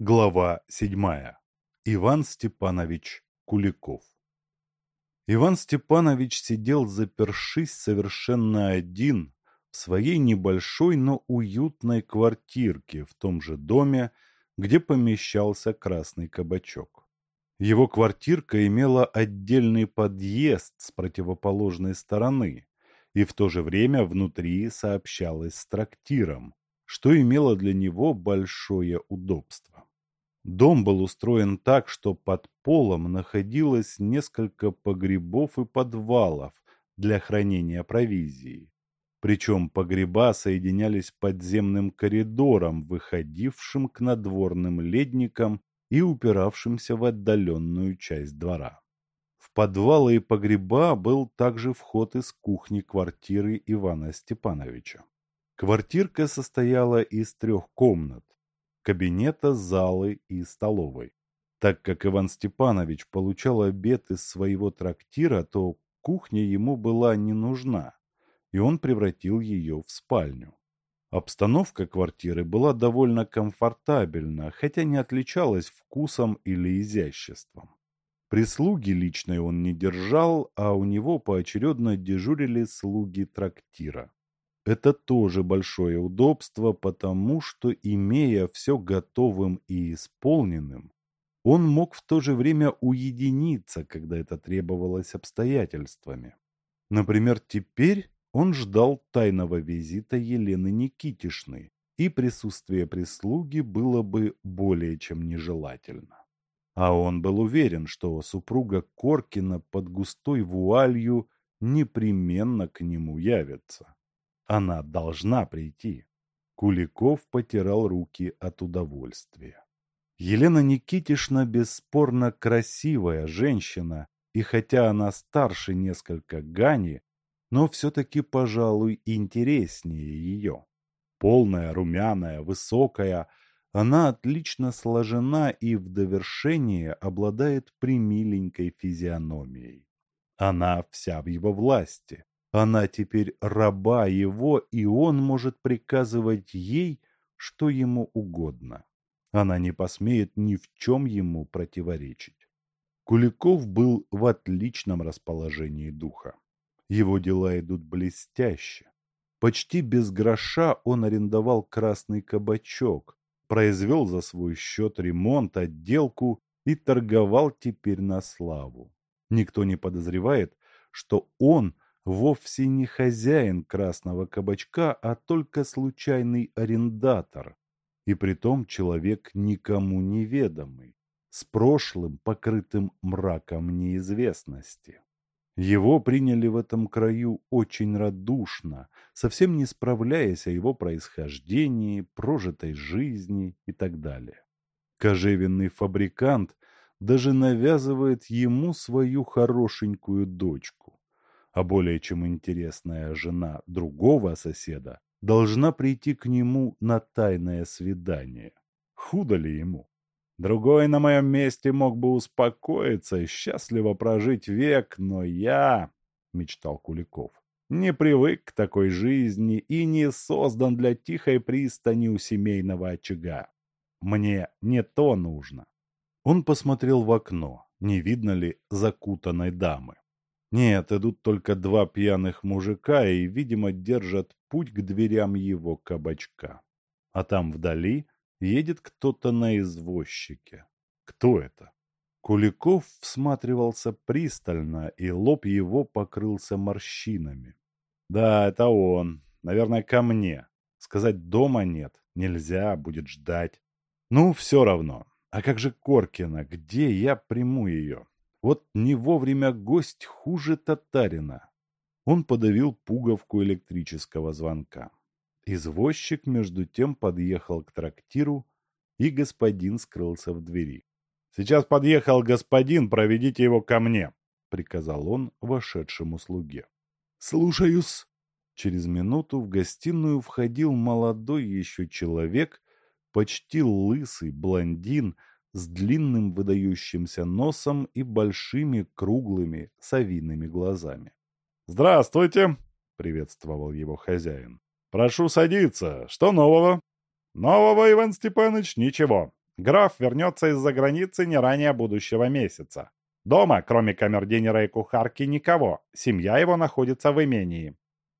Глава седьмая. Иван Степанович Куликов. Иван Степанович сидел запершись совершенно один в своей небольшой, но уютной квартирке в том же доме, где помещался красный кабачок. Его квартирка имела отдельный подъезд с противоположной стороны и в то же время внутри сообщалась с трактиром, что имело для него большое удобство. Дом был устроен так, что под полом находилось несколько погребов и подвалов для хранения провизии. Причем погреба соединялись подземным коридором, выходившим к надворным ледникам и упиравшимся в отдаленную часть двора. В подвалы и погреба был также вход из кухни квартиры Ивана Степановича. Квартирка состояла из трех комнат – кабинета, залы и столовой. Так как Иван Степанович получал обед из своего трактира, то кухня ему была не нужна, и он превратил ее в спальню. Обстановка квартиры была довольно комфортабельна, хотя не отличалась вкусом или изяществом. Прислуги личной он не держал, а у него поочередно дежурили слуги трактира. Это тоже большое удобство, потому что, имея все готовым и исполненным, он мог в то же время уединиться, когда это требовалось обстоятельствами. Например, теперь он ждал тайного визита Елены Никитишны, и присутствие прислуги было бы более чем нежелательно. А он был уверен, что супруга Коркина под густой вуалью непременно к нему явится. Она должна прийти. Куликов потирал руки от удовольствия. Елена Никитишна бесспорно красивая женщина, и хотя она старше несколько Гани, но все-таки, пожалуй, интереснее ее. Полная, румяная, высокая, она отлично сложена и в довершение обладает примиленькой физиономией. Она вся в его власти. Она теперь раба его, и он может приказывать ей, что ему угодно. Она не посмеет ни в чем ему противоречить. Куликов был в отличном расположении духа. Его дела идут блестяще. Почти без гроша он арендовал красный кабачок, произвел за свой счет ремонт, отделку и торговал теперь на славу. Никто не подозревает, что он – вовсе не хозяин красного кабачка, а только случайный арендатор, и притом человек никому неведомый, с прошлым, покрытым мраком неизвестности. Его приняли в этом краю очень радушно, совсем не справляясь о его происхождении, прожитой жизни и так далее. Кожевенный фабрикант даже навязывает ему свою хорошенькую дочку а более чем интересная жена другого соседа должна прийти к нему на тайное свидание. Худо ли ему? Другой на моем месте мог бы успокоиться и счастливо прожить век, но я, — мечтал Куликов, — не привык к такой жизни и не создан для тихой пристани у семейного очага. Мне не то нужно. Он посмотрел в окно, не видно ли закутанной дамы. Нет, идут только два пьяных мужика и, видимо, держат путь к дверям его кабачка. А там вдали едет кто-то на извозчике. Кто это? Куликов всматривался пристально, и лоб его покрылся морщинами. Да, это он. Наверное, ко мне. Сказать дома нет. Нельзя, будет ждать. Ну, все равно. А как же Коркина? Где я приму ее? Вот не вовремя гость хуже татарина. Он подавил пуговку электрического звонка. Извозчик между тем подъехал к трактиру, и господин скрылся в двери. «Сейчас подъехал господин, проведите его ко мне», — приказал он вошедшему слуге. «Слушаюсь». Через минуту в гостиную входил молодой еще человек, почти лысый блондин, с длинным выдающимся носом и большими круглыми совиными глазами. «Здравствуйте!» — приветствовал его хозяин. «Прошу садиться. Что нового?» «Нового, Иван Степанович, ничего. Граф вернется из-за границы не ранее будущего месяца. Дома, кроме камердинера и кухарки, никого. Семья его находится в имении.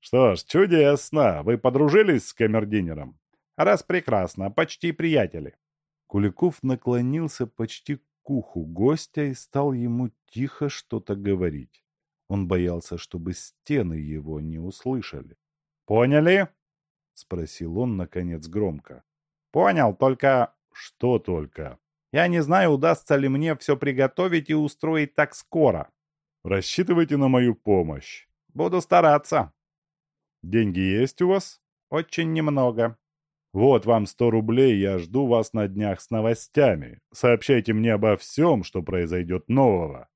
Что ж, чудесно. Вы подружились с камердинером? Раз прекрасно, почти приятели. Куликов наклонился почти к уху гостя и стал ему тихо что-то говорить. Он боялся, чтобы стены его не услышали. «Поняли?» — спросил он, наконец, громко. «Понял, только...» «Что только?» «Я не знаю, удастся ли мне все приготовить и устроить так скоро». «Рассчитывайте на мою помощь». «Буду стараться». «Деньги есть у вас?» «Очень немного». «Вот вам сто рублей, я жду вас на днях с новостями. Сообщайте мне обо всем, что произойдет нового».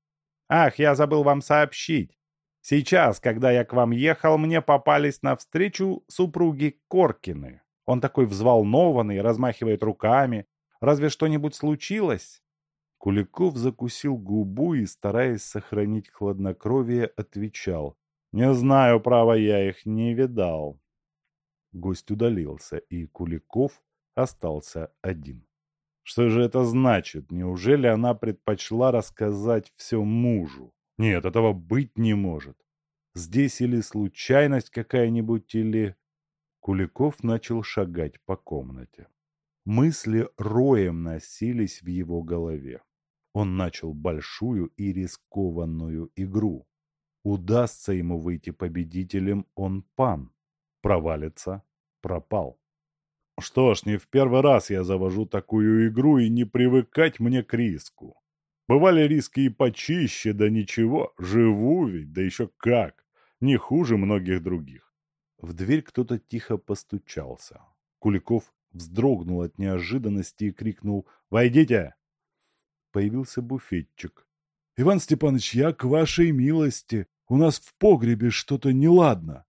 «Ах, я забыл вам сообщить. Сейчас, когда я к вам ехал, мне попались навстречу супруги Коркины. Он такой взволнованный, размахивает руками. Разве что-нибудь случилось?» Куликов закусил губу и, стараясь сохранить хладнокровие, отвечал. «Не знаю, право, я их не видал». Гость удалился, и Куликов остался один. Что же это значит? Неужели она предпочла рассказать все мужу? Нет, этого быть не может. Здесь или случайность какая-нибудь, или... Куликов начал шагать по комнате. Мысли роем носились в его голове. Он начал большую и рискованную игру. Удастся ему выйти победителем, он пан. Провалится, пропал. Что ж, не в первый раз я завожу такую игру, и не привыкать мне к риску. Бывали риски и почище, да ничего, живу ведь, да еще как, не хуже многих других. В дверь кто-то тихо постучался. Куликов вздрогнул от неожиданности и крикнул «Войдите!». Появился буфетчик. «Иван Степанович, я к вашей милости. У нас в погребе что-то неладно».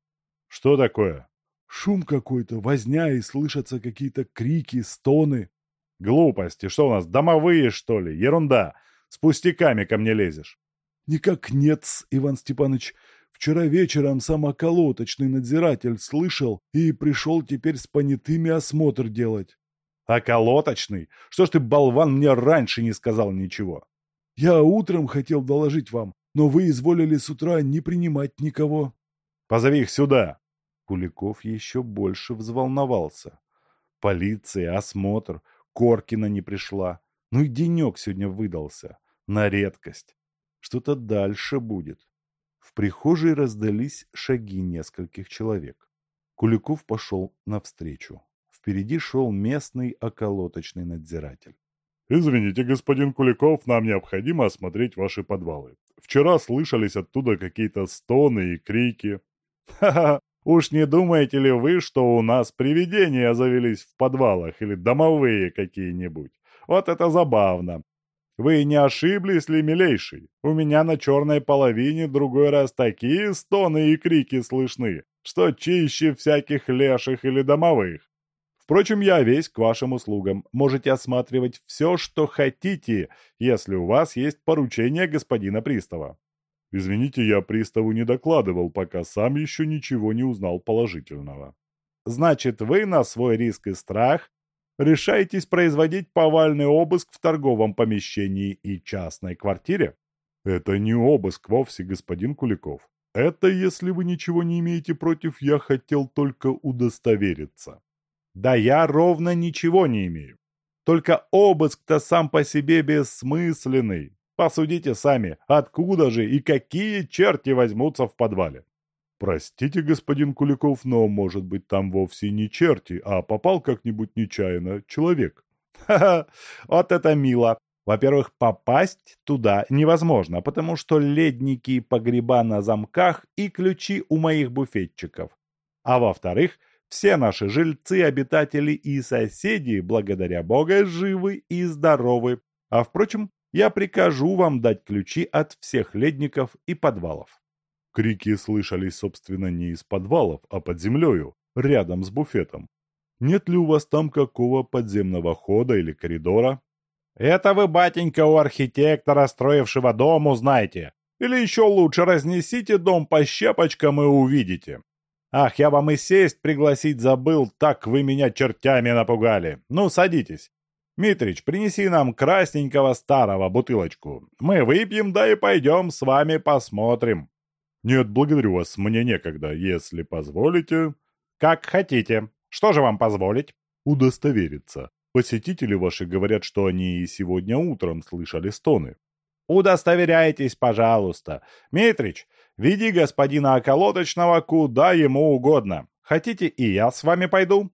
«Что такое?» Шум какой-то, возня и слышатся какие-то крики, стоны. Глупости, что у нас, домовые, что ли? Ерунда. С пустяками ко мне лезешь. Никак нет, Иван Степанович. Вчера вечером сам околоточный надзиратель слышал и пришел теперь с понятыми осмотр делать. Околоточный? Что ж ты, болван, мне раньше не сказал ничего? Я утром хотел доложить вам, но вы изволили с утра не принимать никого. Позови их сюда. Куликов еще больше взволновался. Полиция, осмотр, Коркина не пришла. Ну и денек сегодня выдался. На редкость. Что-то дальше будет. В прихожей раздались шаги нескольких человек. Куликов пошел навстречу. Впереди шел местный околоточный надзиратель. «Извините, господин Куликов, нам необходимо осмотреть ваши подвалы. Вчера слышались оттуда какие-то стоны и крики». «Ха-ха! Уж не думаете ли вы, что у нас привидения завелись в подвалах или домовые какие-нибудь? Вот это забавно. Вы не ошиблись ли, милейший? У меня на черной половине другой раз такие стоны и крики слышны, что чище всяких леших или домовых. Впрочем, я весь к вашим услугам. Можете осматривать все, что хотите, если у вас есть поручение господина пристава. Извините, я приставу не докладывал, пока сам еще ничего не узнал положительного. Значит, вы на свой риск и страх решаетесь производить повальный обыск в торговом помещении и частной квартире? Это не обыск вовсе, господин Куликов. Это, если вы ничего не имеете против, я хотел только удостовериться. Да я ровно ничего не имею. Только обыск-то сам по себе бессмысленный. Посудите сами, откуда же и какие черти возьмутся в подвале? Простите, господин Куликов, но, может быть, там вовсе не черти, а попал как-нибудь нечаянно человек. Ха-ха, вот это мило. Во-первых, попасть туда невозможно, потому что ледники и погреба на замках и ключи у моих буфетчиков. А во-вторых, все наши жильцы, обитатели и соседи, благодаря Бога, живы и здоровы. А впрочем, я прикажу вам дать ключи от всех ледников и подвалов». Крики слышались, собственно, не из подвалов, а под землею, рядом с буфетом. «Нет ли у вас там какого подземного хода или коридора?» «Это вы, батенька, у архитектора, строившего дом, узнаете. Или еще лучше разнесите дом по щепочкам и увидите. Ах, я вам и сесть пригласить забыл, так вы меня чертями напугали. Ну, садитесь. Митрич, принеси нам красненького старого бутылочку. Мы выпьем, да и пойдем с вами посмотрим». «Нет, благодарю вас, мне некогда, если позволите». «Как хотите. Что же вам позволить?» «Удостовериться. Посетители ваши говорят, что они и сегодня утром слышали стоны». «Удостоверяйтесь, пожалуйста. Митрич, веди господина околоточного куда ему угодно. Хотите, и я с вами пойду?»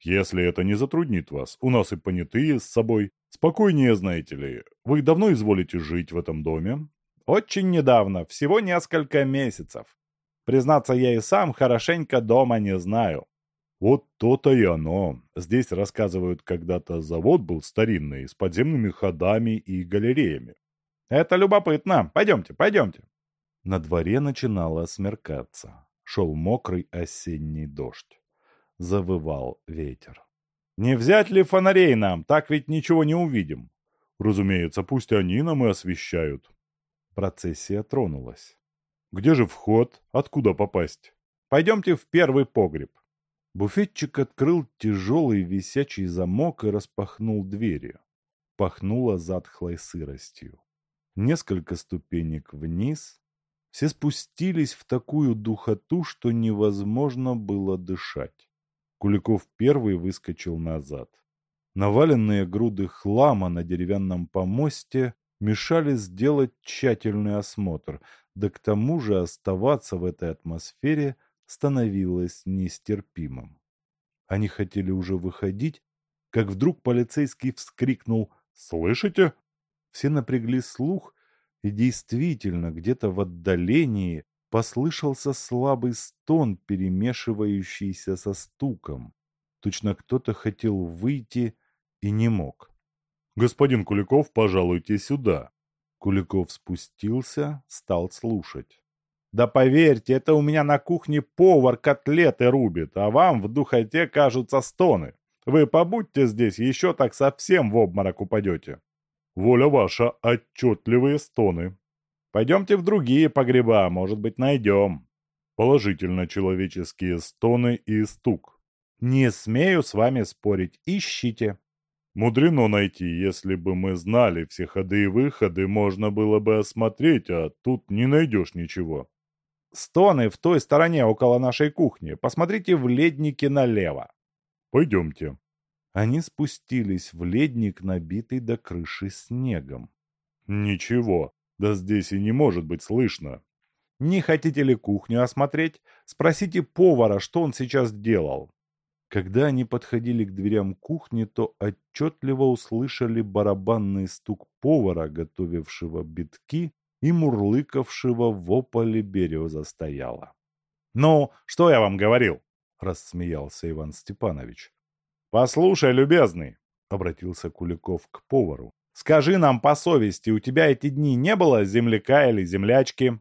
«Если это не затруднит вас, у нас и понятые с собой. Спокойнее, знаете ли. Вы давно изволите жить в этом доме?» Очень недавно, всего несколько месяцев. Признаться, я и сам хорошенько дома не знаю. Вот то-то и оно. Здесь рассказывают, когда-то завод был старинный, с подземными ходами и галереями. Это любопытно. Пойдемте, пойдемте. На дворе начинало смеркаться. Шел мокрый осенний дождь. Завывал ветер. Не взять ли фонарей нам? Так ведь ничего не увидим. Разумеется, пусть они нам и освещают. Процессия тронулась. «Где же вход? Откуда попасть?» «Пойдемте в первый погреб». Буфетчик открыл тяжелый висячий замок и распахнул двери. Пахнуло затхлой сыростью. Несколько ступенек вниз. Все спустились в такую духоту, что невозможно было дышать. Куликов первый выскочил назад. Наваленные груды хлама на деревянном помосте мешали сделать тщательный осмотр, да к тому же оставаться в этой атмосфере становилось нестерпимым. Они хотели уже выходить, как вдруг полицейский вскрикнул «Слышите?». Все напрягли слух, и действительно, где-то в отдалении послышался слабый стон, перемешивающийся со стуком. Точно кто-то хотел выйти и не мог. «Господин Куликов, пожалуйте сюда». Куликов спустился, стал слушать. «Да поверьте, это у меня на кухне повар котлеты рубит, а вам в духоте кажутся стоны. Вы побудьте здесь, еще так совсем в обморок упадете». «Воля ваша, отчетливые стоны». «Пойдемте в другие погреба, может быть, найдем». «Положительно человеческие стоны и стук». «Не смею с вами спорить, ищите». Мудрено найти, если бы мы знали все ходы и выходы, можно было бы осмотреть, а тут не найдешь ничего. Стоны в той стороне, около нашей кухни. Посмотрите в леднике налево. Пойдемте. Они спустились в ледник, набитый до крыши снегом. Ничего, да здесь и не может быть слышно. Не хотите ли кухню осмотреть? Спросите повара, что он сейчас делал. Когда они подходили к дверям кухни, то отчетливо услышали барабанный стук повара, готовившего битки и мурлыкавшего ополе береза стояла. «Ну, что я вам говорил?» — рассмеялся Иван Степанович. «Послушай, любезный», — обратился Куликов к повару. «Скажи нам по совести, у тебя эти дни не было земляка или землячки?»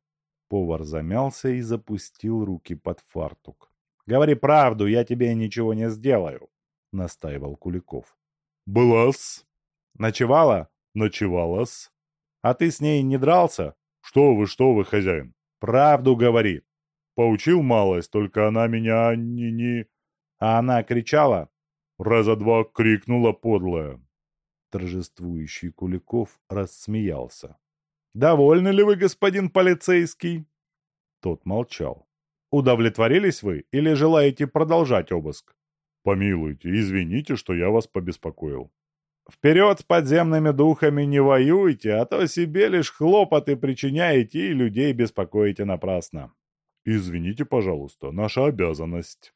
Повар замялся и запустил руки под фартук. Говори правду, я тебе ничего не сделаю», — настаивал Куликов. «Была-с». «Ночевала?» «Ночевала-с». «А ты с ней не дрался?» «Что вы, что вы, хозяин?» «Правду говори». «Поучил малость, только она меня не-не...» «А она кричала?» «Раза два крикнула подлая». Торжествующий Куликов рассмеялся. «Довольны ли вы, господин полицейский?» Тот молчал. Удовлетворились вы или желаете продолжать обыск? Помилуйте, извините, что я вас побеспокоил. Вперед с подземными духами не воюйте, а то себе лишь хлопоты причиняете и людей беспокоите напрасно. Извините, пожалуйста, наша обязанность.